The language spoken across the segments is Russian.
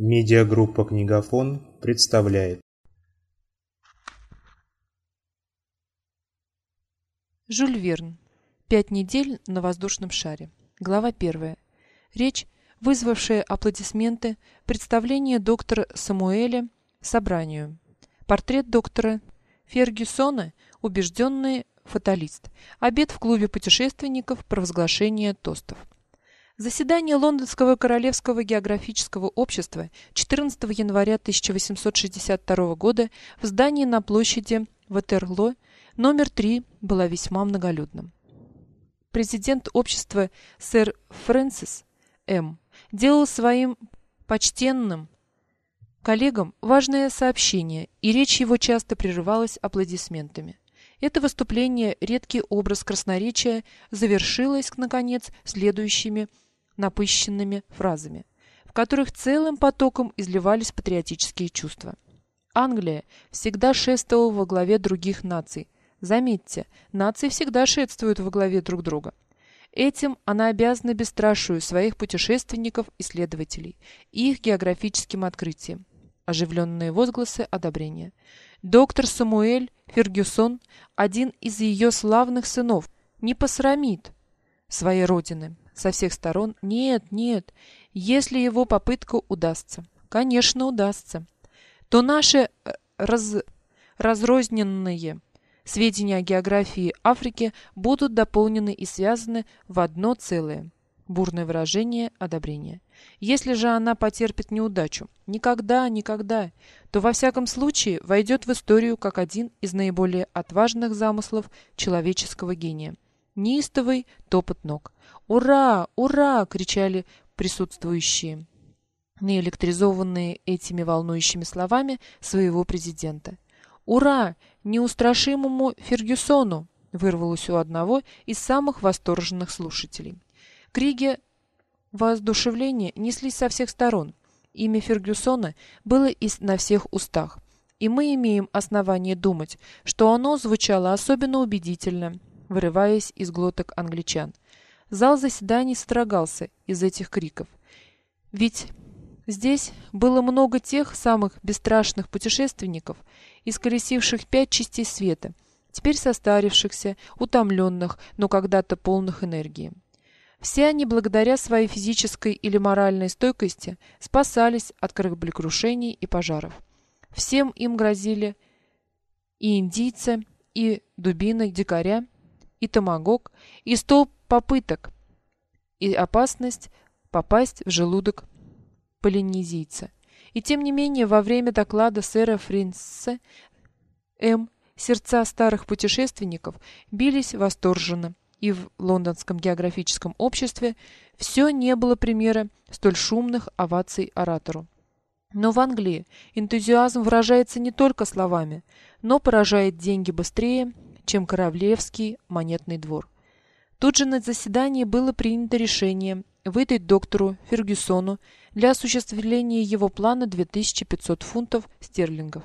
Медиагруппа «Книгофон» представляет. Жюль Верн. Пять недель на воздушном шаре. Глава первая. Речь, вызвавшая аплодисменты, представление доктора Самуэля собранию. Портрет доктора Фергюсона, убежденный фаталист. Обед в клубе путешественников, провозглашение тостов. Заседание Лондонского Королевского географического общества 14 января 1862 года в здании на площади Ватерлоо номер 3 было весьма многолюдным. Президент общества сэр Фрэнсис М. делал своим почтенным коллегам важное сообщение, и речь его часто прерывалась аплодисментами. Это выступление, редкий образ красноречия, завершилось, наконец, следующими напыщенными фразами, в которых целым потоком изливались патриотические чувства. Англия всегда шествовала во главе других наций. Заметьте, нации всегда шествуют во главе друг друга. Этим она обязана бесстрашию своих путешественников-исследователей и их географическим открытиям. Оживленные возгласы одобрения. Доктор Самуэль Фергюсон, один из ее славных сынов, не посрамит своей родины, со всех сторон. Нет, нет, если его попытка удастся. Конечно, удастся. То наши э, раз... разрозненные сведения о географии Африки будут дополнены и связаны в одно целое. Бурное выражение одобрения. Если же она потерпит неудачу, никогда, никогда, то во всяком случае войдет в историю как один из наиболее отважных замыслов человеческого гения – неистовый топот ног. «Ура! Ура!» — кричали присутствующие, наэлектризованные этими волнующими словами своего президента. «Ура! Неустрашимому Фергюсону!» — вырвалось у одного из самых восторженных слушателей. Криги воодушевления неслись со всех сторон. Имя Фергюсона было и на всех устах. И мы имеем основание думать, что оно звучало особенно убедительно вырываясь из глоток англичан. Зал заседаний строгался из этих криков. Ведь здесь было много тех самых бесстрашных путешественников, исколесивших пять частей света, теперь состарившихся, утомленных, но когда-то полных энергии. Все они, благодаря своей физической или моральной стойкости, спасались от кораблекрушений и пожаров. Всем им грозили и индийцы, и дубины дикаря, и томагок, и сто попыток, и опасность попасть в желудок полинезийца. И тем не менее, во время доклада сэра Фринса М. сердца старых путешественников бились восторженно, и в Лондонском географическом обществе все не было примера столь шумных оваций оратору. Но в Англии энтузиазм выражается не только словами, но поражает деньги быстрее, чем Королевский монетный двор. Тут же на заседании было принято решение выдать доктору Фергюсону для осуществления его плана 2500 фунтов стерлингов.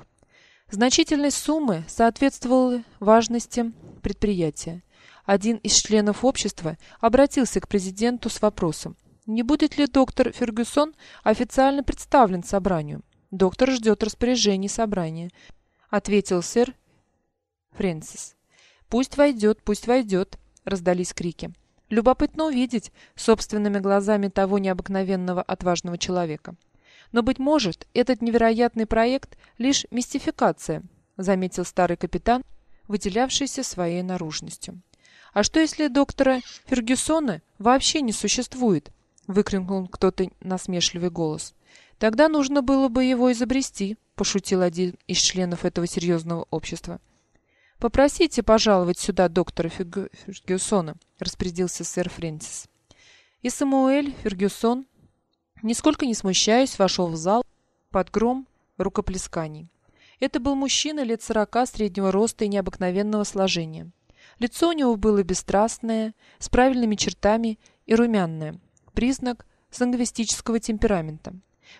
Значительность суммы соответствовала важности предприятия. Один из членов общества обратился к президенту с вопросом, не будет ли доктор Фергюсон официально представлен собранию. Доктор ждет распоряжений собрания, ответил сэр Фрэнсис. «Пусть войдет, пусть войдет!» — раздались крики. Любопытно увидеть собственными глазами того необыкновенного отважного человека. Но, быть может, этот невероятный проект — лишь мистификация, заметил старый капитан, выделявшийся своей наружностью. «А что, если доктора Фергюсона вообще не существует?» — выкрикнул кто-то насмешливый голос. «Тогда нужно было бы его изобрести», — пошутил один из членов этого серьезного общества. «Попросите пожаловать сюда доктора Фергюсона», — распорядился сэр Фрэнсис. И Самуэль Фергюсон, нисколько не смущаясь, вошел в зал под гром рукоплесканий. Это был мужчина лет сорока, среднего роста и необыкновенного сложения. Лицо у него было бесстрастное, с правильными чертами и румяное, признак сангвистического темперамента.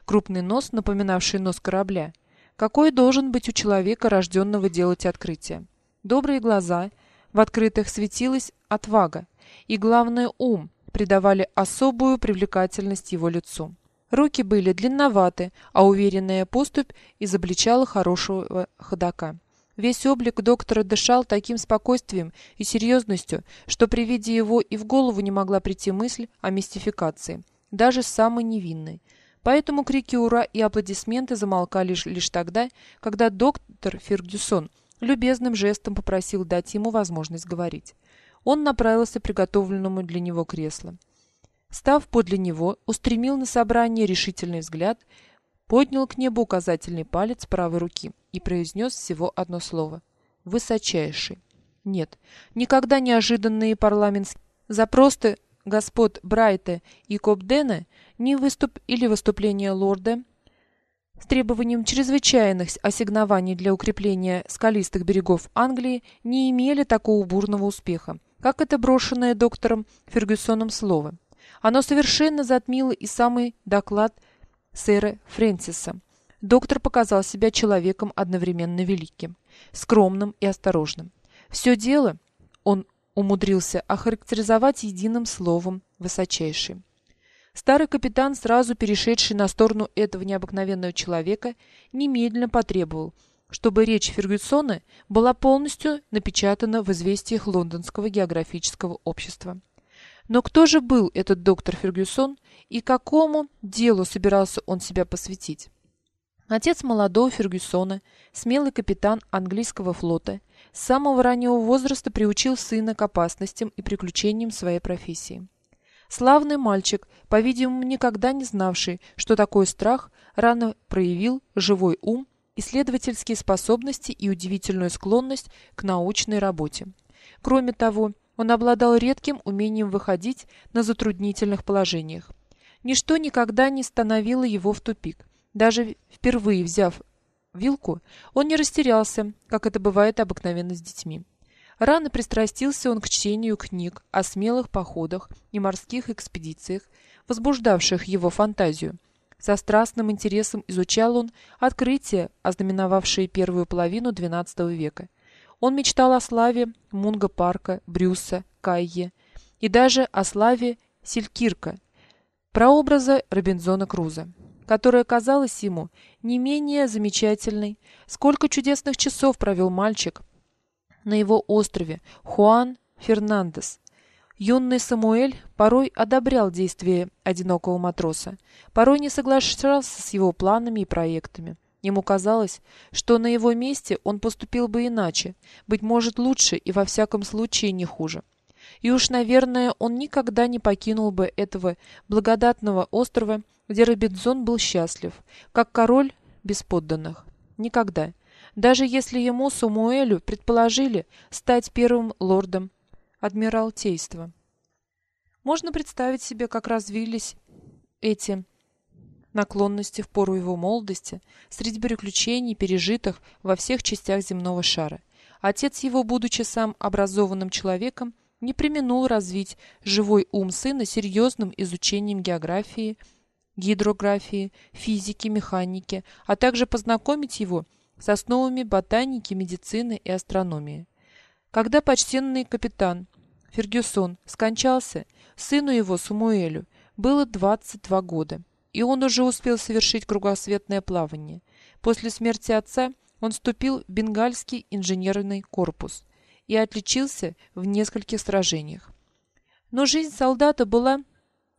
Крупный нос, напоминавший нос корабля. Какой должен быть у человека, рожденного делать открытия? Добрые глаза, в открытых светилась отвага, и, главное, ум придавали особую привлекательность его лицу. Руки были длинноваты, а уверенная поступь изобличала хорошего ходока. Весь облик доктора дышал таким спокойствием и серьезностью, что при виде его и в голову не могла прийти мысль о мистификации, даже самой невинной. Поэтому крики «Ура!» и аплодисменты замолкали лишь, тогда, когда доктор Фергюсон любезным жестом попросил дать ему возможность говорить. Он направился к приготовленному для него креслу. Став подле него, устремил на собрание решительный взгляд, поднял к небу указательный палец правой руки и произнес всего одно слово — «высочайший». Нет, никогда неожиданные парламентские запросы господ Брайта и Кобдена не выступ или выступление лорда с требованием чрезвычайных ассигнований для укрепления скалистых берегов Англии не имели такого бурного успеха, как это брошенное доктором Фергюсоном слово. Оно совершенно затмило и самый доклад сэра Фрэнсиса. Доктор показал себя человеком одновременно великим, скромным и осторожным. Все дело он умудрился охарактеризовать единым словом «высочайший». Старый капитан, сразу перешедший на сторону этого необыкновенного человека, немедленно потребовал, чтобы речь Фергюсона была полностью напечатана в известиях Лондонского географического общества. Но кто же был этот доктор Фергюсон и какому делу собирался он себя посвятить? Отец молодого Фергюсона, смелый капитан английского флота, с самого раннего возраста приучил сына к опасностям и приключениям своей профессии. Славный мальчик, по-видимому, никогда не знавший, что такое страх, рано проявил живой ум, исследовательские способности и удивительную склонность к научной работе. Кроме того, он обладал редким умением выходить на затруднительных положениях. Ничто никогда не становило его в тупик. Даже впервые взяв вилку, он не растерялся, как это бывает обыкновенно с детьми. Рано пристрастился он к чтению книг о смелых походах и морских экспедициях, возбуждавших его фантазию. Со страстным интересом изучал он открытия, ознаменовавшие первую половину XII века. Он мечтал о славе Мунга Парка, Брюса, Кайе и даже о славе Селькирка, прообраза Робинзона Круза, которая казалась ему не менее замечательной. Сколько чудесных часов провел мальчик на его острове Хуан Фернандес. Юный Самуэль порой одобрял действия одинокого матроса, порой не соглашался с его планами и проектами. Ему казалось, что на его месте он поступил бы иначе, быть может лучше и во всяком случае не хуже. И уж, наверное, он никогда не покинул бы этого благодатного острова, где Робинзон был счастлив, как король без подданных. Никогда. Даже если ему, Самуэлю, предположили стать первым лордом Адмиралтейства. Можно представить себе, как развились эти наклонности в пору его молодости, среди приключений, пережитых во всех частях земного шара. Отец его, будучи сам образованным человеком, не применул развить живой ум сына серьезным изучением географии, гидрографии, физики, механики, а также познакомить его с основами ботаники, медицины и астрономии. Когда почтенный капитан Фергюсон скончался, сыну его Самуэлю было 22 года и он уже успел совершить кругосветное плавание. После смерти отца он вступил в бенгальский инженерный корпус и отличился в нескольких сражениях. Но жизнь солдата была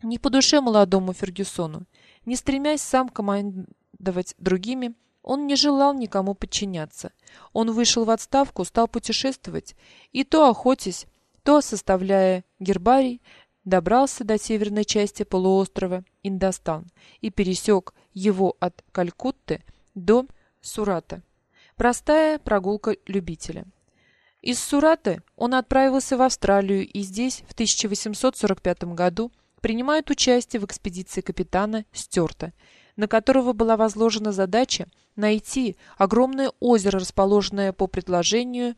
не по душе молодому Фергюсону. Не стремясь сам командовать другими, он не желал никому подчиняться. Он вышел в отставку, стал путешествовать, и то охотясь, то составляя гербарий, добрался до северной части полуострова Индостан и пересек его от Калькутты до Сурата. Простая прогулка любителя. Из Сураты он отправился в Австралию и здесь в 1845 году принимает участие в экспедиции капитана Стюарта, на которого была возложена задача найти огромное озеро, расположенное по предложению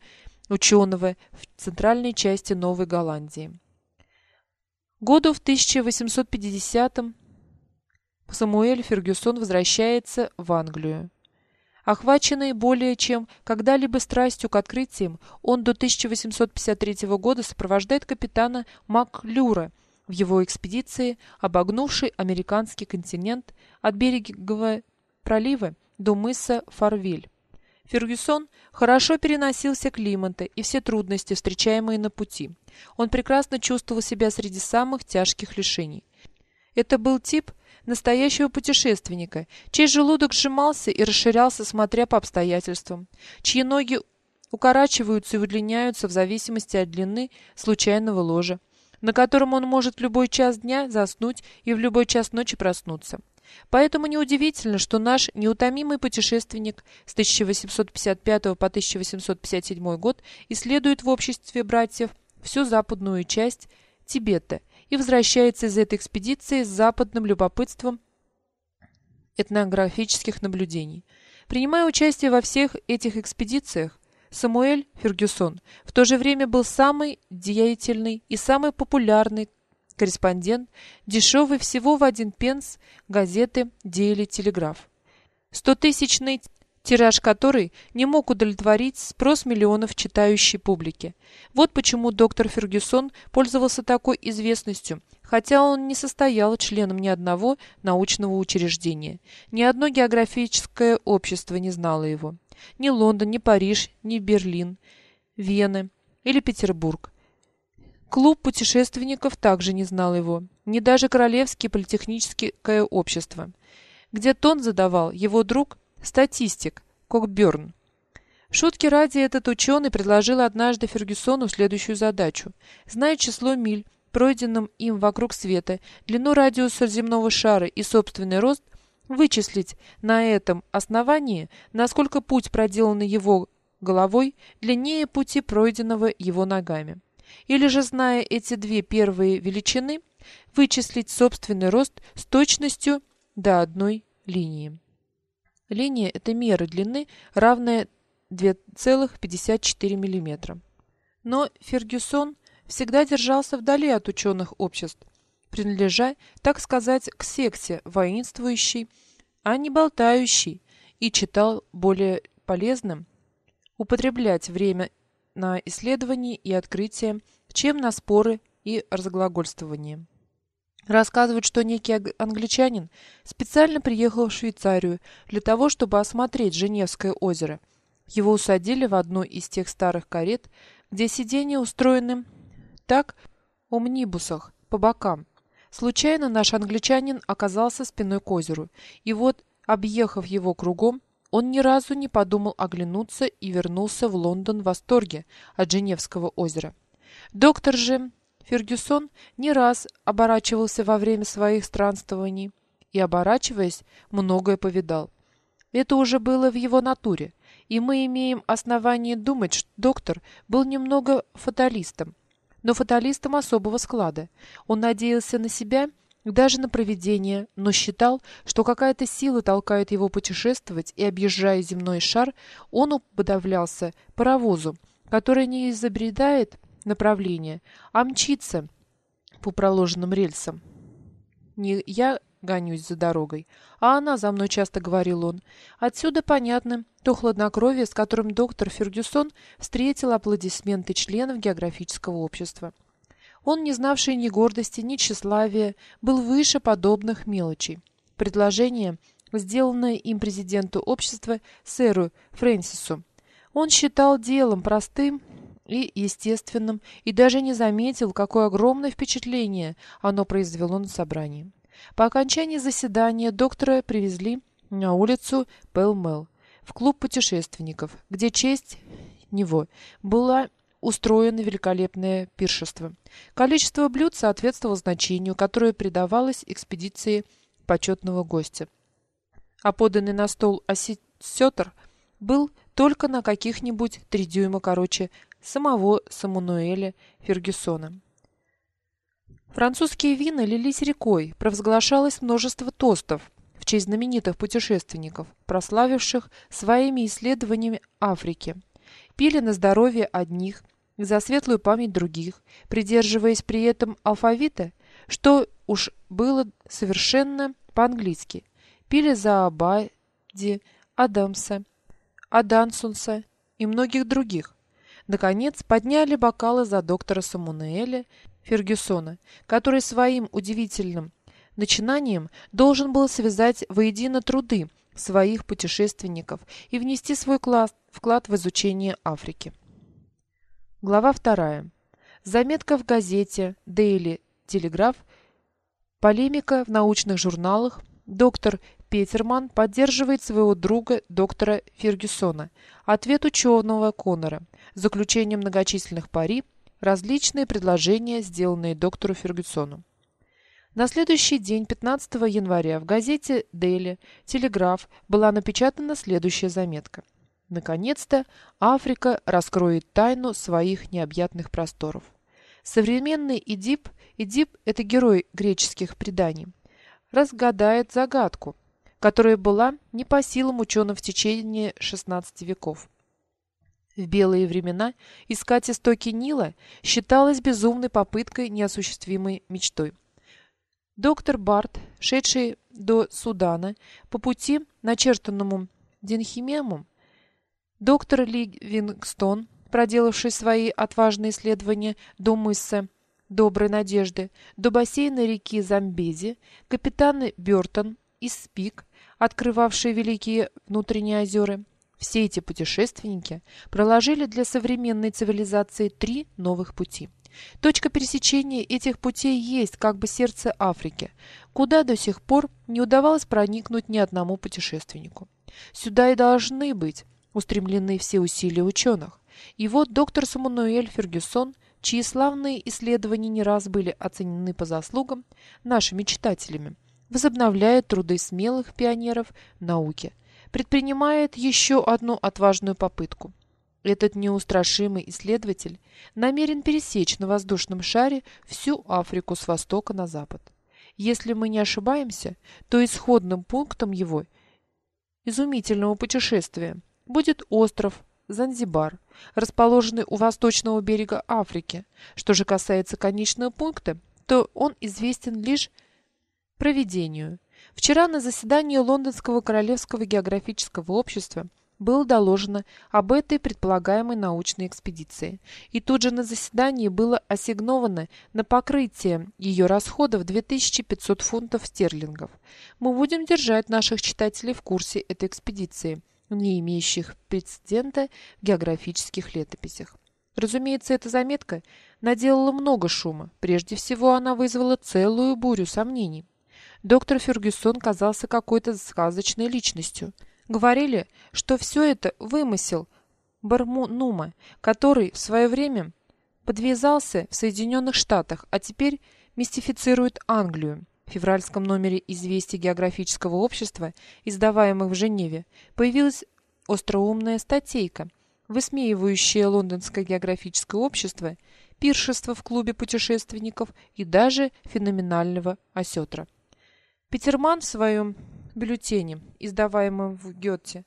ученого в центральной части Новой Голландии. Году в 1850-м Самуэль Фергюсон возвращается в Англию. Охваченный более чем когда-либо страстью к открытиям, он до 1853 года сопровождает капитана Маклюра в его экспедиции, обогнувшей американский континент от берегового пролива до мыса Фарвиль. Фергюсон хорошо переносил все климаты и все трудности, встречаемые на пути. Он прекрасно чувствовал себя среди самых тяжких лишений. Это был тип настоящего путешественника, чей желудок сжимался и расширялся, смотря по обстоятельствам, чьи ноги укорачиваются и удлиняются в зависимости от длины случайного ложа, на котором он может в любой час дня заснуть и в любой час ночи проснуться. Поэтому неудивительно, что наш неутомимый путешественник с 1855 по 1857 год исследует в обществе братьев всю западную часть Тибета и возвращается из этой экспедиции с западным любопытством этнографических наблюдений. Принимая участие во всех этих экспедициях, Самуэль Фергюсон в то же время был самый деятельный и самый популярный корреспондент дешевый всего в один пенс газеты «Дейли Телеграф». Стотысячный тираж которой не мог удовлетворить спрос миллионов читающей публики. Вот почему доктор Фергюсон пользовался такой известностью, хотя он не состоял членом ни одного научного учреждения. Ни одно географическое общество не знало его. Ни Лондон, ни Париж, ни Берлин, Вена или Петербург. Клуб путешественников также не знал его, ни даже Королевское политехническое общество, где тон задавал его друг, статистик Кокберн. Шутки ради этот ученый предложил однажды Фергюсону следующую задачу. Зная число миль, пройденным им вокруг света, длину радиуса земного шара и собственный рост, вычислить на этом основании, насколько путь, проделанный его головой, длиннее пути, пройденного его ногами. Или же, зная эти две первые величины, вычислить собственный рост с точностью до одной линии. Линия – это мера длины, равная 2,54 мм. Но Фергюсон всегда держался вдали от ученых обществ, принадлежа, так сказать, к секте воинствующей, а не болтающей, и читал более полезным употреблять время на исследования и открытия, чем на споры и разглагольствование. Рассказывают, что некий англичанин специально приехал в Швейцарию для того, чтобы осмотреть Женевское озеро. Его усадили в одну из тех старых карет, где сиденья устроены так, омнибусах, по бокам. Случайно наш англичанин оказался спиной к озеру, и вот, объехав его кругом, он ни разу не подумал оглянуться и вернулся в Лондон в восторге от Женевского озера. Доктор же Фергюсон не раз оборачивался во время своих странствований и, оборачиваясь, многое повидал. Это уже было в его натуре, и мы имеем основание думать, что доктор был немного фаталистом, но фаталистом особого склада. Он надеялся на себя даже на провидение, но считал, что какая-то сила толкает его путешествовать, и, объезжая земной шар, он уподавлялся паровозу, который не изобретает направление, а мчится по проложенным рельсам. Не я гонюсь за дорогой, а она за мной часто говорил он. Отсюда понятно то хладнокровие, с которым доктор Фергюсон встретил аплодисменты членов географического общества. Он, не знавший ни гордости, ни тщеславия, был выше подобных мелочей. Предложение, сделанное им президенту общества, сэру Фрэнсису, он считал делом простым и естественным и даже не заметил, какое огромное впечатление оно произвело на собрании. По окончании заседания доктора привезли на улицу Пэлмэл в клуб путешественников, где честь него была устроено великолепное пиршество. Количество блюд соответствовало значению, которое придавалось экспедиции почетного гостя. А поданный на стол осетр был только на каких-нибудь три дюйма короче самого Самуэля Фергюсона. Французские вина лились рекой, провозглашалось множество тостов в честь знаменитых путешественников, прославивших своими исследованиями Африки. Пили на здоровье одних, за светлую память других, придерживаясь при этом алфавита, что уж было совершенно по-английски. Пили за Абади, Адамса, Адансунса и многих других. Наконец, подняли бокалы за доктора Самунеэля Фергюсона, который своим удивительным начинанием должен был связать воедино труды своих путешественников и внести свой вклад в изучение Африки. Глава 2. Заметка в газете Daily Telegraph, полемика в научных журналах, доктор Петерман поддерживает своего друга доктора Фергюсона, ответ ученого Коннора, заключение многочисленных пари, различные предложения, сделанные доктору Фергюсону. На следующий день, 15 января, в газете Daily Telegraph была напечатана следующая заметка. Наконец-то Африка раскроет тайну своих необъятных просторов. Современный Эдип, Эдип – это герой греческих преданий, разгадает загадку, которая была не по силам ученым в течение 16 веков. В белые времена искать истоки Нила считалось безумной попыткой неосуществимой мечтой. Доктор Барт, шедший до Судана по пути, начертанному Денхимемом, доктор Ливингстон, проделавший свои отважные исследования до мыса Доброй Надежды, до бассейна реки Замбези, капитаны Бёртон и Спик, открывавшие великие внутренние озера, все эти путешественники проложили для современной цивилизации три новых пути – Точка пересечения этих путей есть как бы сердце Африки, куда до сих пор не удавалось проникнуть ни одному путешественнику. Сюда и должны быть устремлены все усилия ученых. И вот доктор Самуэль Фергюсон, чьи славные исследования не раз были оценены по заслугам нашими читателями, возобновляет труды смелых пионеров науки, предпринимает еще одну отважную попытку – этот неустрашимый исследователь намерен пересечь на воздушном шаре всю Африку с востока на запад. Если мы не ошибаемся, то исходным пунктом его изумительного путешествия будет остров Занзибар, расположенный у восточного берега Африки. Что же касается конечного пункта, то он известен лишь проведению. Вчера на заседании Лондонского Королевского географического общества было доложено об этой предполагаемой научной экспедиции, и тут же на заседании было ассигновано на покрытие ее расходов 2500 фунтов стерлингов. Мы будем держать наших читателей в курсе этой экспедиции, не имеющих прецедента в географических летописях. Разумеется, эта заметка наделала много шума. Прежде всего, она вызвала целую бурю сомнений. Доктор Фергюсон казался какой-то сказочной личностью – Говорили, что все это вымысел Бармунума, который в свое время подвязался в Соединенных Штатах, а теперь мистифицирует Англию. В февральском номере «Известий географического общества», издаваемых в Женеве, появилась остроумная статейка, высмеивающая Лондонское географическое общество, пиршество в клубе путешественников и даже феноменального осетра. Петерман в своем бюллетене, издаваемом в Гёте,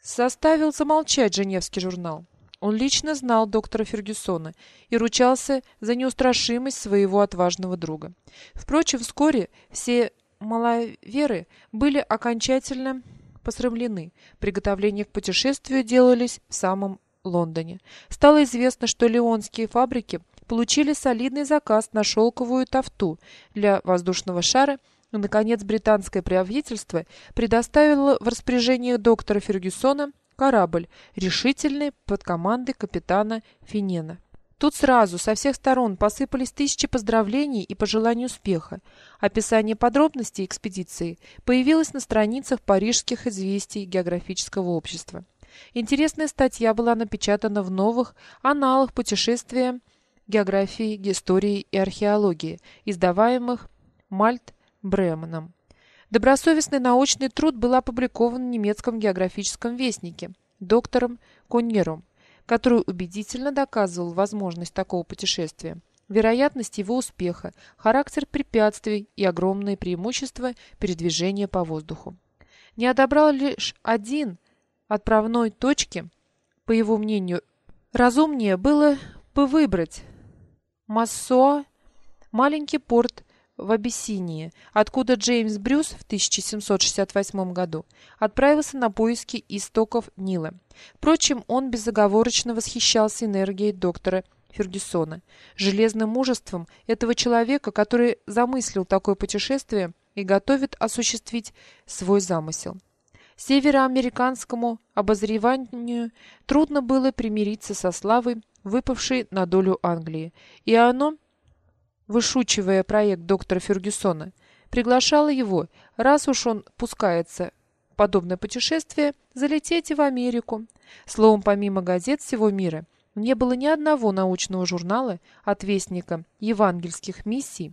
составил замолчать Женевский журнал. Он лично знал доктора Фергюсона и ручался за неустрашимость своего отважного друга. Впрочем, вскоре все маловеры были окончательно посрамлены. Приготовления к путешествию делались в самом Лондоне. Стало известно, что леонские фабрики получили солидный заказ на шелковую тафту для воздушного шара наконец, британское правительство предоставило в распоряжение доктора Фергюсона корабль, решительный под командой капитана Финена. Тут сразу со всех сторон посыпались тысячи поздравлений и пожеланий успеха. Описание подробностей экспедиции появилось на страницах парижских известий географического общества. Интересная статья была напечатана в новых аналах путешествия географии, истории и археологии, издаваемых Мальт Бременом. Добросовестный научный труд был опубликован в немецком географическом вестнике доктором Коннером, который убедительно доказывал возможность такого путешествия, вероятность его успеха, характер препятствий и огромные преимущества передвижения по воздуху. Не одобрал лишь один отправной точки, по его мнению, разумнее было бы выбрать Массоа, маленький порт в Абиссинии, откуда Джеймс Брюс в 1768 году отправился на поиски истоков Нила. Впрочем, он безоговорочно восхищался энергией доктора Фергюсона, железным мужеством этого человека, который замыслил такое путешествие и готовит осуществить свой замысел. Североамериканскому обозреванию трудно было примириться со славой, выпавшей на долю Англии, и оно, вышучивая проект доктора Фергюсона, приглашало его, раз уж он пускается в подобное путешествие, залететь и в Америку. Словом, помимо газет всего мира, не было ни одного научного журнала от вестника евангельских миссий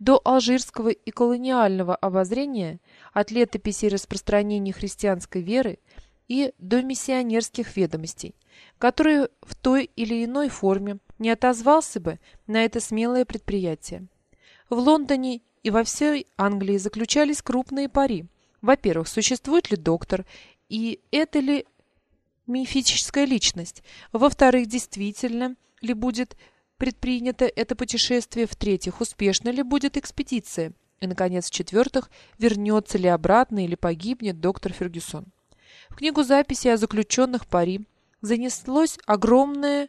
до алжирского и колониального обозрения, от летописей распространения христианской веры и до миссионерских ведомостей, который в той или иной форме не отозвался бы на это смелое предприятие. В Лондоне и во всей Англии заключались крупные пари. Во-первых, существует ли доктор, и это ли мифическая личность. Во-вторых, действительно ли будет предпринято это путешествие. В-третьих, успешно ли будет экспедиция. И, наконец, в-четвертых, вернется ли обратно или погибнет доктор Фергюсон. В книгу записи о заключенных пари занеслось огромное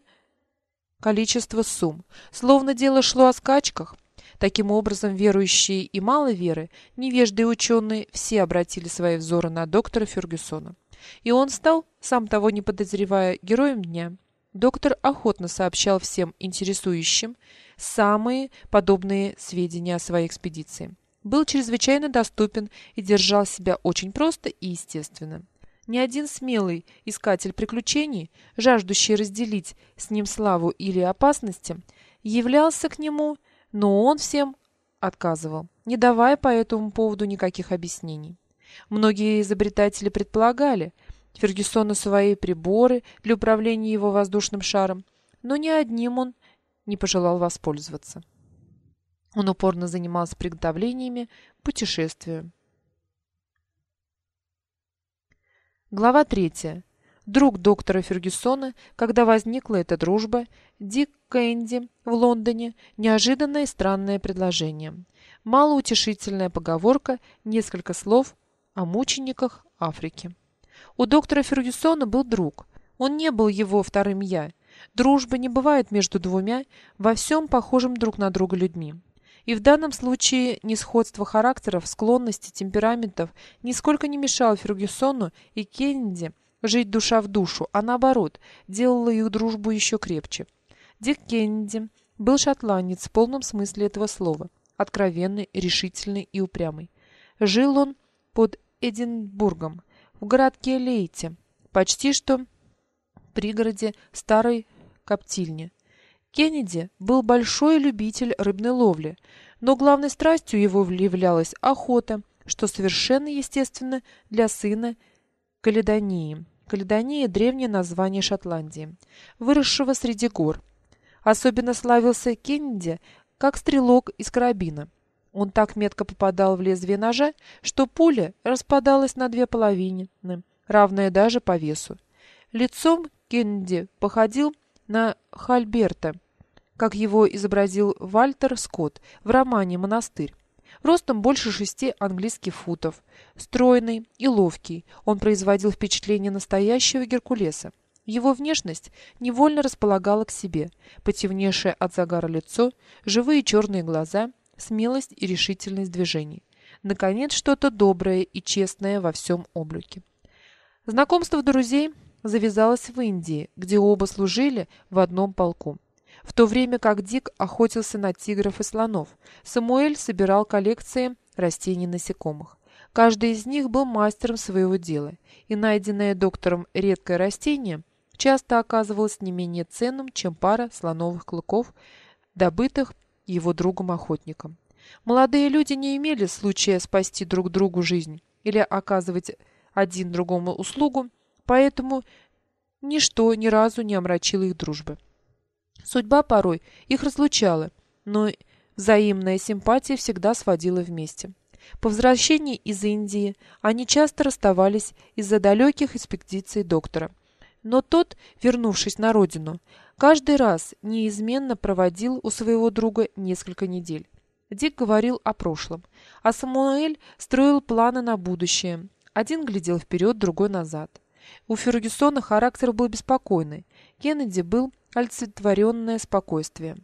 количество сумм, словно дело шло о скачках. Таким образом, верующие и мало веры, невежды и ученые, все обратили свои взоры на доктора Фергюсона. И он стал, сам того не подозревая, героем дня. Доктор охотно сообщал всем интересующим самые подобные сведения о своей экспедиции. Был чрезвычайно доступен и держал себя очень просто и естественно. Ни один смелый искатель приключений, жаждущий разделить с ним славу или опасности, являлся к нему, но он всем отказывал, не давая по этому поводу никаких объяснений. Многие изобретатели предполагали Фергюсону свои приборы для управления его воздушным шаром, но ни одним он не пожелал воспользоваться. Он упорно занимался приготовлениями к путешествию. Глава третья. Друг доктора Фергюсона, когда возникла эта дружба, Дик Кэнди в Лондоне, неожиданное и странное предложение. Малоутешительная поговорка, несколько слов, о мучениках Африки. У доктора Фергюсона был друг. Он не был его вторым «я». Дружба не бывает между двумя во всем похожим друг на друга людьми. И в данном случае несходство характеров, склонностей, темпераментов нисколько не мешало Фергюсону и Кеннеди жить душа в душу, а наоборот, делало их дружбу еще крепче. Дик Кеннеди был шотландец в полном смысле этого слова, откровенный, решительный и упрямый. Жил он под Эдинбургом, в городке Лейте, почти что в пригороде старой коптильни. Кеннеди был большой любитель рыбной ловли, но главной страстью его являлась охота, что совершенно естественно для сына Каледонии. Каледония – древнее название Шотландии, выросшего среди гор. Особенно славился Кеннеди как стрелок из карабина – он так метко попадал в лезвие ножа, что пуля распадалась на две половины, равные даже по весу. Лицом Кеннеди походил на Хальберта, как его изобразил Вальтер Скотт в романе «Монастырь». Ростом больше шести английских футов, стройный и ловкий, он производил впечатление настоящего Геркулеса. Его внешность невольно располагала к себе, потемневшее от загара лицо, живые черные глаза – смелость и решительность движений. Наконец, что-то доброе и честное во всем облике. Знакомство друзей завязалось в Индии, где оба служили в одном полку. В то время как Дик охотился на тигров и слонов, Самуэль собирал коллекции растений насекомых. Каждый из них был мастером своего дела, и найденное доктором редкое растение часто оказывалось не менее ценным, чем пара слоновых клыков, добытых его другом-охотником. Молодые люди не имели случая спасти друг другу жизнь или оказывать один другому услугу, поэтому ничто ни разу не омрачило их дружбы. Судьба порой их разлучала, но взаимная симпатия всегда сводила вместе. По возвращении из Индии они часто расставались из-за далеких экспедиций доктора. Но тот, вернувшись на родину, каждый раз неизменно проводил у своего друга несколько недель. Дик говорил о прошлом, а Самуэль строил планы на будущее. Один глядел вперед, другой назад. У Фергюсона характер был беспокойный. Кеннеди был олицетворенное спокойствие.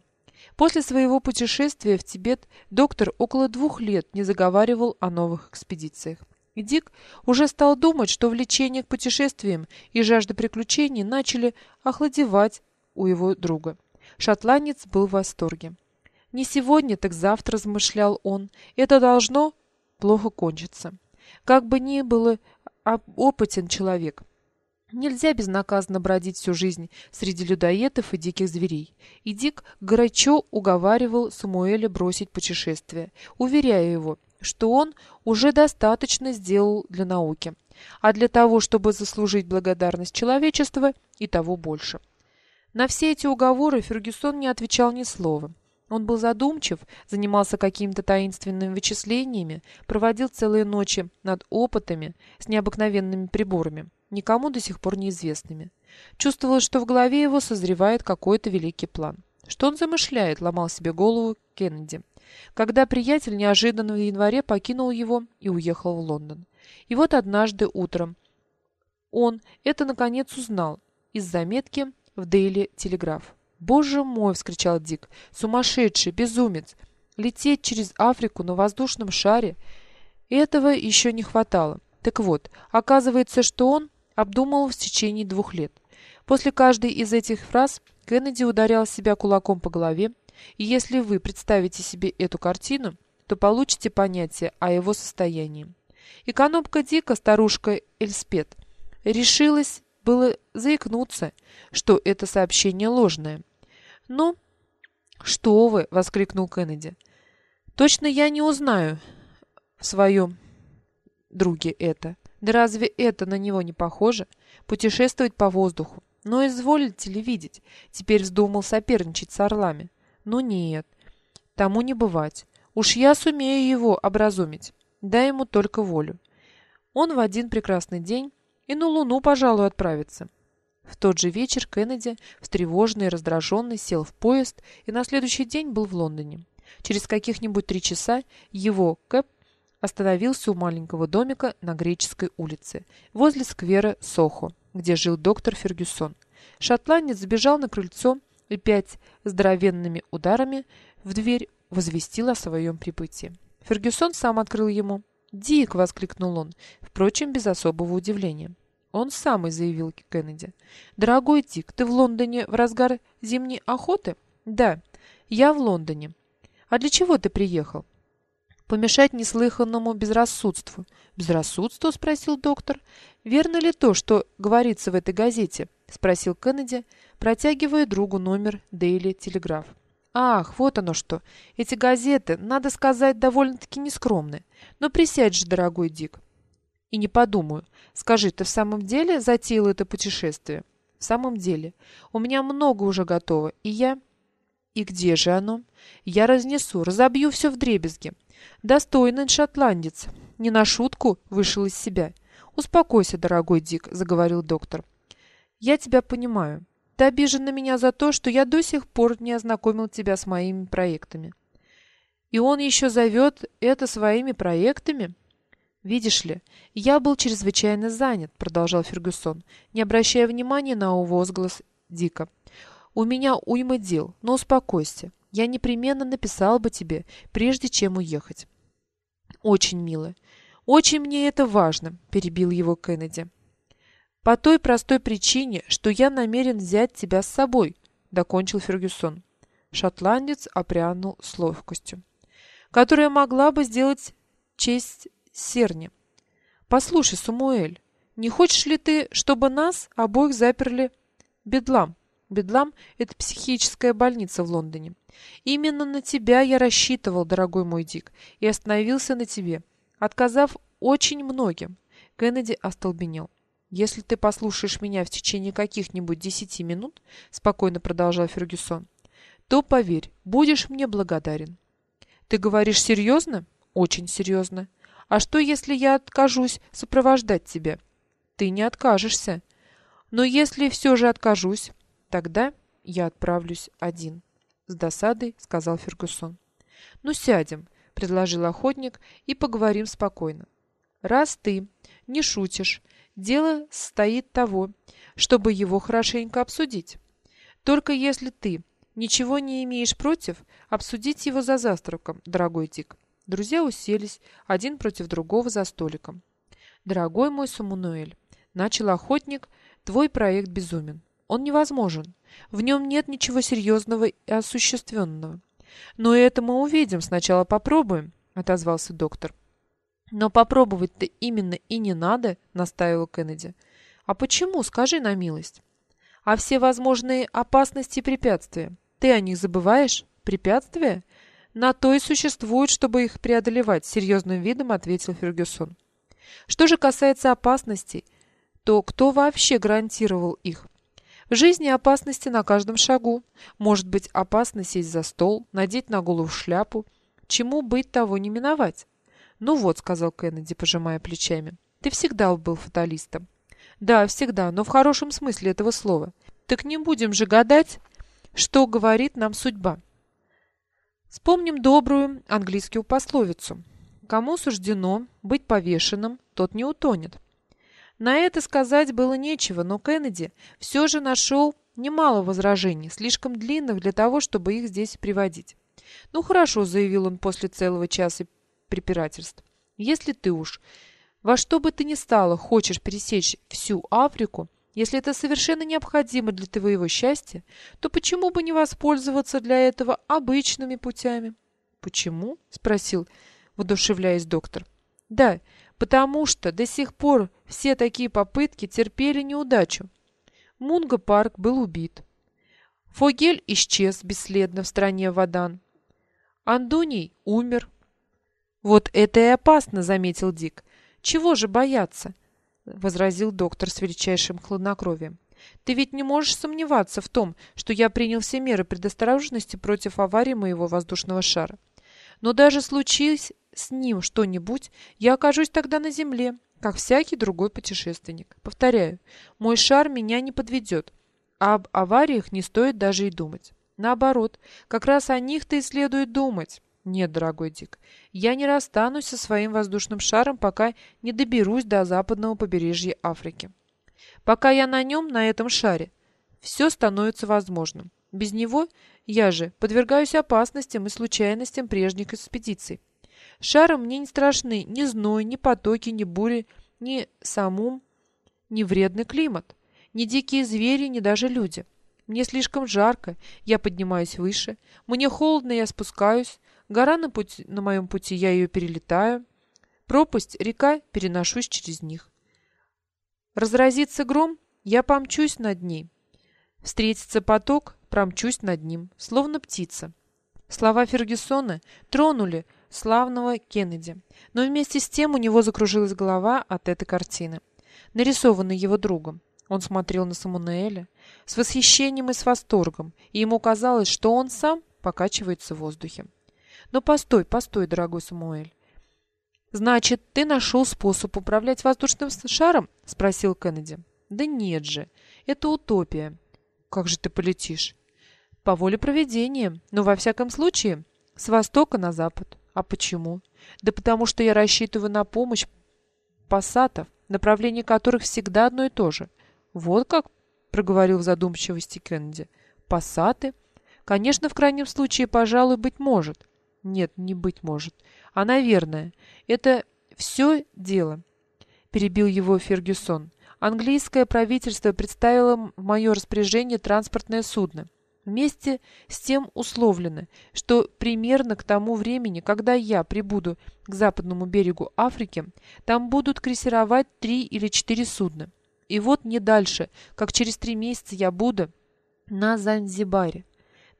После своего путешествия в Тибет доктор около двух лет не заговаривал о новых экспедициях. И Дик уже стал думать, что влечение к путешествиям и жажда приключений начали охладевать у его друга. Шотландец был в восторге. «Не сегодня, так завтра», — размышлял он, — «это должно плохо кончиться». Как бы ни было опытен человек, Нельзя безнаказанно бродить всю жизнь среди людоедов и диких зверей. И Дик горячо уговаривал Самуэля бросить путешествие, уверяя его, что он уже достаточно сделал для науки, а для того, чтобы заслужить благодарность человечества, и того больше. На все эти уговоры Фергюсон не отвечал ни слова. Он был задумчив, занимался какими-то таинственными вычислениями, проводил целые ночи над опытами с необыкновенными приборами никому до сих пор неизвестными. Чувствовалось, что в голове его созревает какой-то великий план. Что он замышляет, ломал себе голову Кеннеди. Когда приятель неожиданно в январе покинул его и уехал в Лондон. И вот однажды утром он это наконец узнал из заметки в Дейли Телеграф. «Боже мой!» — вскричал Дик. «Сумасшедший! Безумец! Лететь через Африку на воздушном шаре! Этого еще не хватало. Так вот, оказывается, что он обдумывал в течение двух лет. После каждой из этих фраз Кеннеди ударял себя кулаком по голове, и если вы представите себе эту картину, то получите понятие о его состоянии. Экономка Дика, старушка Эльспет, решилась было заикнуться, что это сообщение ложное. «Ну, что вы!» — воскликнул Кеннеди. «Точно я не узнаю в своем друге это. Да разве это на него не похоже? Путешествовать по воздуху. Но изволите ли видеть? Теперь вздумал соперничать с орлами. Ну нет, тому не бывать. Уж я сумею его образумить. Дай ему только волю. Он в один прекрасный день и на Луну, пожалуй, отправится. В тот же вечер Кеннеди, встревоженный и раздраженный, сел в поезд и на следующий день был в Лондоне. Через каких-нибудь три часа его Кэп остановился у маленького домика на Греческой улице, возле сквера Сохо, где жил доктор Фергюсон. Шотландец забежал на крыльцо и пять здоровенными ударами в дверь возвестил о своем прибытии. Фергюсон сам открыл ему. «Дик!» — воскликнул он, впрочем, без особого удивления. Он самый заявил Кеннеди. «Дорогой Дик, ты в Лондоне в разгар зимней охоты?» «Да, я в Лондоне. А для чего ты приехал?» Помешать неслыханному безрассудству. «Безрассудству?» — спросил доктор. «Верно ли то, что говорится в этой газете?» — спросил Кеннеди, протягивая другу номер Дейли Телеграф. «Ах, вот оно что! Эти газеты, надо сказать, довольно-таки нескромны. Но присядь же, дорогой Дик». «И не подумаю. Скажи, ты в самом деле затеял это путешествие?» «В самом деле. У меня много уже готово, и я...» «И где же оно?» «Я разнесу, разобью все дребезги. Достойный шотландец. Не на шутку вышел из себя. «Успокойся, дорогой Дик», — заговорил доктор. «Я тебя понимаю. Ты обижен на меня за то, что я до сих пор не ознакомил тебя с моими проектами». «И он еще зовет это своими проектами?» «Видишь ли, я был чрезвычайно занят», — продолжал Фергюсон, не обращая внимания на возглас Дика. «У меня уйма дел, но успокойся. Я непременно написал бы тебе, прежде чем уехать. Очень мило. Очень мне это важно, перебил его Кеннеди. По той простой причине, что я намерен взять тебя с собой, докончил Фергюсон. Шотландец опрянул с ловкостью, которая могла бы сделать честь Серне. Послушай, Самуэль, не хочешь ли ты, чтобы нас обоих заперли бедлам? Бедлам — это психическая больница в Лондоне. Именно на тебя я рассчитывал, дорогой мой Дик, и остановился на тебе, отказав очень многим. Кеннеди остолбенел. Если ты послушаешь меня в течение каких-нибудь десяти минут, спокойно продолжал Фергюсон, то поверь, будешь мне благодарен. Ты говоришь серьезно? Очень серьезно. А что, если я откажусь сопровождать тебя? Ты не откажешься. Но если все же откажусь, Тогда я отправлюсь один, с досадой сказал Фергюсон. Ну сядем, предложил охотник, и поговорим спокойно. Раз ты не шутишь, дело стоит того, чтобы его хорошенько обсудить. Только если ты ничего не имеешь против, обсудить его за завтраком, дорогой Дик. Друзья уселись один против другого за столиком. Дорогой мой Самунуэль, начал охотник, твой проект безумен. Он невозможен. В нем нет ничего серьезного и осуществленного. Но это мы увидим. Сначала попробуем, отозвался доктор. Но попробовать-то именно и не надо, настаивал Кеннеди. А почему, скажи на милость? А все возможные опасности и препятствия. Ты о них забываешь? Препятствия? На то и существуют, чтобы их преодолевать, серьезным видом ответил Фергюсон. Что же касается опасностей, то кто вообще гарантировал их? Жизни опасности на каждом шагу. Может быть, опасно сесть за стол, надеть на голову шляпу. Чему быть, того не миновать. «Ну вот», — сказал Кеннеди, пожимая плечами, — «ты всегда был фаталистом». «Да, всегда, но в хорошем смысле этого слова. Так не будем же гадать, что говорит нам судьба». Вспомним добрую английскую пословицу. «Кому суждено быть повешенным, тот не утонет». На это сказать было нечего, но Кеннеди все же нашел немало возражений, слишком длинных для того, чтобы их здесь приводить. «Ну хорошо», — заявил он после целого часа препирательств. «Если ты уж во что бы ты ни стало хочешь пересечь всю Африку, если это совершенно необходимо для твоего счастья, то почему бы не воспользоваться для этого обычными путями?» «Почему?» — спросил, воодушевляясь доктор. «Да, потому что до сих пор все такие попытки терпели неудачу. Мунго Парк был убит. Фогель исчез бесследно в стране Вадан. Андуний умер. Вот это и опасно, заметил Дик. Чего же бояться? возразил доктор с величайшим хладнокровием. Ты ведь не можешь сомневаться в том, что я принял все меры предосторожности против аварии моего воздушного шара. Но даже случись с ним что-нибудь, я окажусь тогда на земле, как всякий другой путешественник. Повторяю, мой шар меня не подведет, а об авариях не стоит даже и думать. Наоборот, как раз о них-то и следует думать. Нет, дорогой Дик, я не расстанусь со своим воздушным шаром, пока не доберусь до западного побережья Африки. Пока я на нем, на этом шаре, все становится возможным. Без него я же подвергаюсь опасностям и случайностям прежних экспедиций. Шаром мне не страшны ни зной, ни потоки, ни бури, ни самум, ни вредный климат, ни дикие звери, ни даже люди. Мне слишком жарко, я поднимаюсь выше, мне холодно, я спускаюсь, гора на, пути, на моем пути, я ее перелетаю, пропасть, река, переношусь через них. Разразится гром, я помчусь над ней. Встретится поток, промчусь над ним, словно птица. Слова Фергюсона тронули славного Кеннеди. Но вместе с тем у него закружилась голова от этой картины, нарисованной его другом. Он смотрел на Самуэля с восхищением и с восторгом, и ему казалось, что он сам покачивается в воздухе. Но постой, постой, дорогой Самуэль. Значит, ты нашел способ управлять воздушным шаром? спросил Кеннеди. Да нет же, это утопия. Как же ты полетишь? По воле проведения, но во всяком случае с востока на запад. А почему? Да потому что я рассчитываю на помощь пассатов, направление которых всегда одно и то же. Вот как, проговорил в задумчивости Кеннеди. Пассаты? Конечно, в крайнем случае, пожалуй, быть может. Нет, не быть может, а наверное. Это все дело, перебил его Фергюсон. Английское правительство представило в мое распоряжение транспортное судно. Вместе с тем условлено, что примерно к тому времени, когда я прибуду к западному берегу Африки, там будут крейсеровать три или четыре судна. И вот не дальше, как через три месяца я буду на Занзибаре.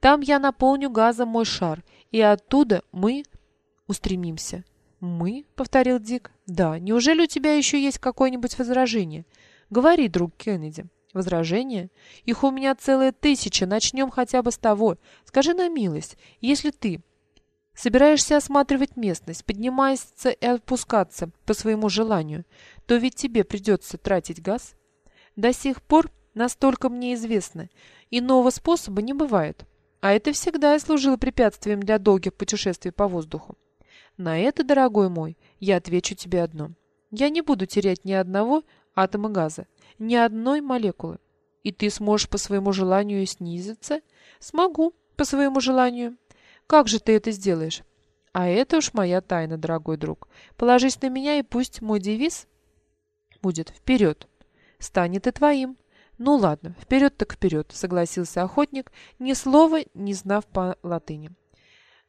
Там я наполню газом мой шар, и оттуда мы устремимся. «Мы?» — повторил Дик. «Да. Неужели у тебя еще есть какое-нибудь возражение? Говори, друг Кеннеди». Возражения? Их у меня целая тысяча. Начнем хотя бы с того. Скажи на милость, если ты собираешься осматривать местность, подниматься и опускаться по своему желанию, то ведь тебе придется тратить газ. До сих пор, настолько мне известно, иного способа не бывает. А это всегда и служило препятствием для долгих путешествий по воздуху. На это, дорогой мой, я отвечу тебе одно. Я не буду терять ни одного атома газа ни одной молекулы. И ты сможешь по своему желанию снизиться? Смогу, по своему желанию. Как же ты это сделаешь? А это уж моя тайна, дорогой друг. Положись на меня, и пусть мой девиз будет «Вперед!» станет и твоим. Ну ладно, вперед так вперед, согласился охотник, ни слова не знав по латыни.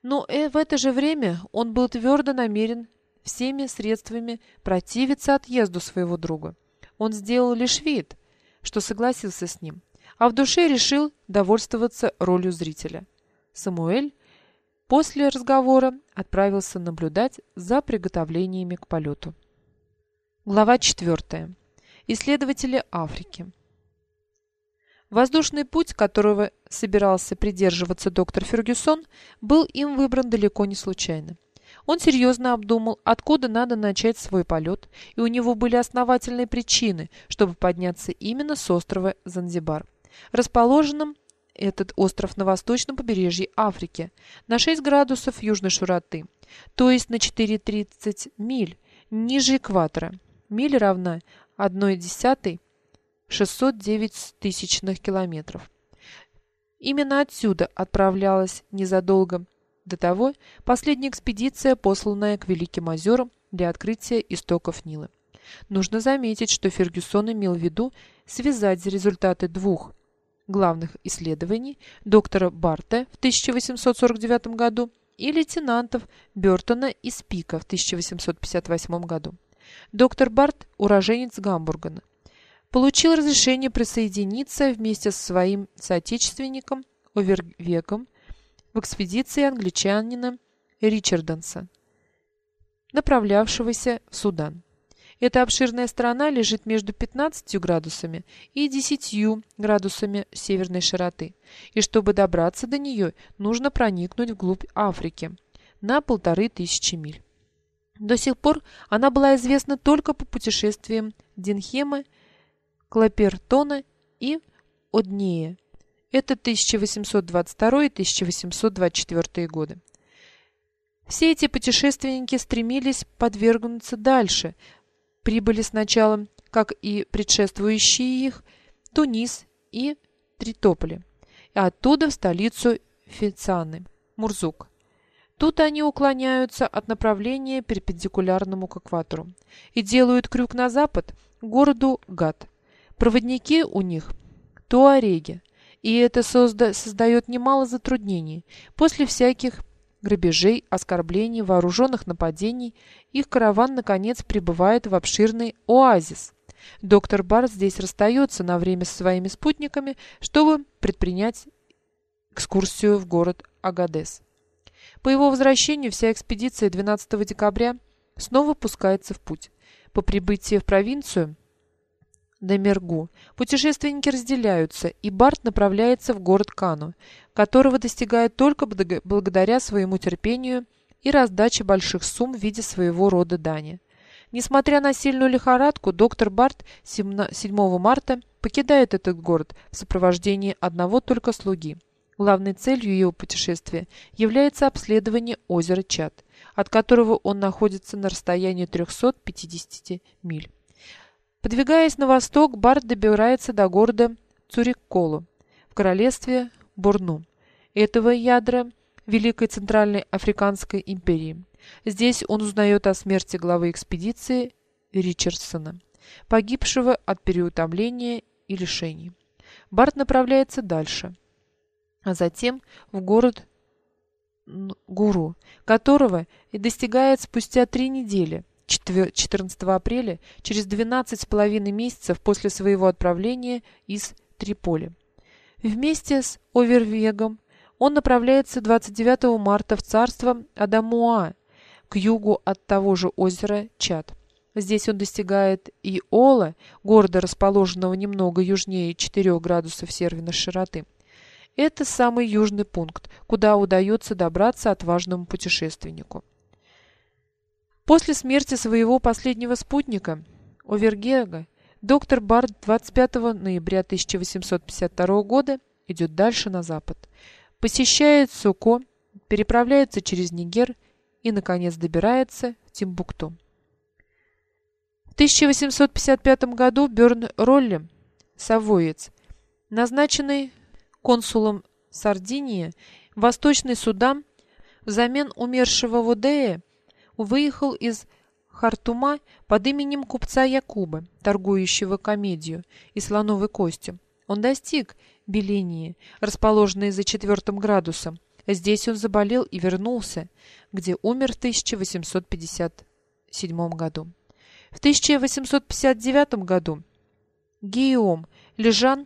Но э, в это же время он был твердо намерен всеми средствами противиться отъезду своего друга. Он сделал лишь вид, что согласился с ним, а в душе решил довольствоваться ролью зрителя. Самуэль после разговора отправился наблюдать за приготовлениями к полету. Глава 4. Исследователи Африки. Воздушный путь, которого собирался придерживаться доктор Фергюсон, был им выбран далеко не случайно. Он серьезно обдумал, откуда надо начать свой полет, и у него были основательные причины, чтобы подняться именно с острова Занзибар. Расположенным этот остров на восточном побережье Африки, на 6 градусов южной широты, то есть на 4,30 миль ниже экватора. Миль равна 1 десятой 609 тысячных километров. Именно отсюда отправлялась незадолго до того последняя экспедиция, посланная к Великим озерам для открытия истоков Нила. Нужно заметить, что Фергюсон имел в виду связать результаты двух главных исследований доктора Барта в 1849 году и лейтенантов Бертона и Спика в 1858 году. Доктор Барт – уроженец Гамбурга, получил разрешение присоединиться вместе со своим соотечественником Овервеком в экспедиции англичанина Ричардонса, направлявшегося в Судан. Эта обширная страна лежит между 15 градусами и 10 градусами северной широты, и чтобы добраться до нее, нужно проникнуть вглубь Африки на полторы тысячи миль. До сих пор она была известна только по путешествиям Динхема Клапертона и Однея. Это 1822-1824 годы. Все эти путешественники стремились подвергнуться дальше. Прибыли сначала, как и предшествующие их, Тунис и Тритополи, и оттуда в столицу Фицаны, Мурзук. Тут они уклоняются от направления перпендикулярному к экватору и делают крюк на запад к городу Гат. Проводники у них туареги, и это созда создает немало затруднений. После всяких грабежей, оскорблений, вооруженных нападений, их караван наконец прибывает в обширный оазис. Доктор Бар здесь расстается на время со своими спутниками, чтобы предпринять экскурсию в город Агадес. По его возвращению вся экспедиция 12 декабря снова пускается в путь. По прибытии в провинцию Демергу. Путешественники разделяются, и Барт направляется в город Кану, которого достигает только благодаря своему терпению и раздаче больших сумм в виде своего рода дани. Несмотря на сильную лихорадку, доктор Барт 7 марта покидает этот город в сопровождении одного только слуги. Главной целью его путешествия является обследование озера Чад, от которого он находится на расстоянии 350 миль. Подвигаясь на восток, Барт добирается до города Цурикколу в королевстве Борну, этого ядра Великой Центральной Африканской империи. Здесь он узнает о смерти главы экспедиции Ричардсона, погибшего от переутомления и лишений. Барт направляется дальше, а затем в город Гуру, которого и достигает спустя три недели – 14 апреля, через 12 с половиной месяцев после своего отправления из Триполи. Вместе с Овервегом он направляется 29 марта в царство Адамуа, к югу от того же озера Чад. Здесь он достигает Иола, города, расположенного немного южнее 4 градусов северной широты. Это самый южный пункт, куда удается добраться отважному путешественнику. После смерти своего последнего спутника, Овергега, доктор Барт 25 ноября 1852 года идет дальше на запад, посещает Суко, переправляется через Нигер и, наконец, добирается в Тимбукту. В 1855 году Бёрн Ролли, савоец, Назначенный консулом Сардинии, Восточный Судан взамен умершего Водея выехал из Хартума под именем купца Якуба, торгующего комедию и слоновой костью. Он достиг Белении, расположенной за четвертым градусом. Здесь он заболел и вернулся, где умер в 1857 году. В 1859 году Гийом Лежан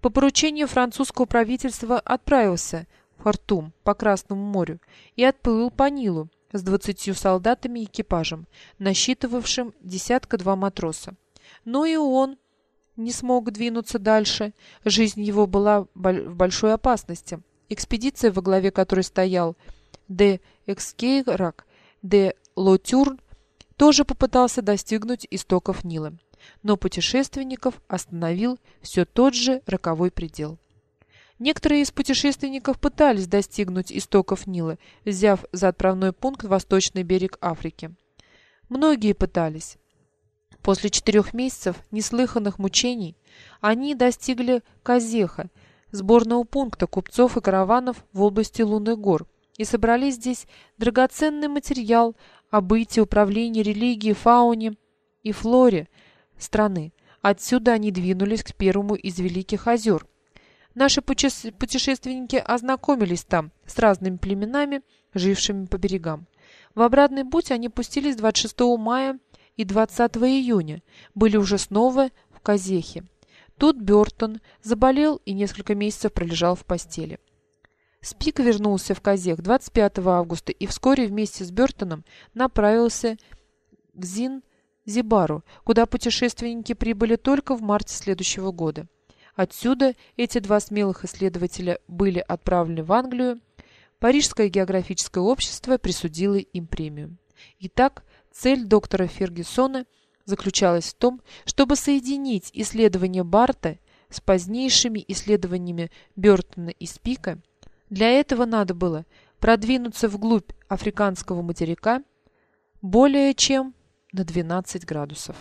по поручению французского правительства отправился в Хартум по Красному морю и отплыл по Нилу, с двадцатью солдатами и экипажем, насчитывавшим десятка-два матроса. Но и он не смог двинуться дальше. Жизнь его была в большой опасности. Экспедиция, во главе которой стоял де Экскейрак, де Лотюрн, тоже попытался достигнуть истоков Нила. Но путешественников остановил все тот же роковой предел. Некоторые из путешественников пытались достигнуть истоков Нила, взяв за отправной пункт восточный берег Африки. Многие пытались. После четырех месяцев неслыханных мучений они достигли Казеха, сборного пункта купцов и караванов в области Лунных гор, и собрали здесь драгоценный материал о бытии, управлении, религии, фауне и флоре страны. Отсюда они двинулись к первому из великих озер, Наши путешественники ознакомились там с разными племенами, жившими по берегам. В обратный путь они пустились 26 мая и 20 июня, были уже снова в Казехе. Тут Бертон заболел и несколько месяцев пролежал в постели. Спик вернулся в Казех 25 августа и вскоре вместе с Бертоном направился к Зин-Зибару, куда путешественники прибыли только в марте следующего года. Отсюда эти два смелых исследователя были отправлены в Англию. Парижское географическое общество присудило им премию. Итак, цель доктора Фергюсона заключалась в том, чтобы соединить исследования Барта с позднейшими исследованиями Бёртона и Спика. Для этого надо было продвинуться вглубь африканского материка более чем на 12 градусов.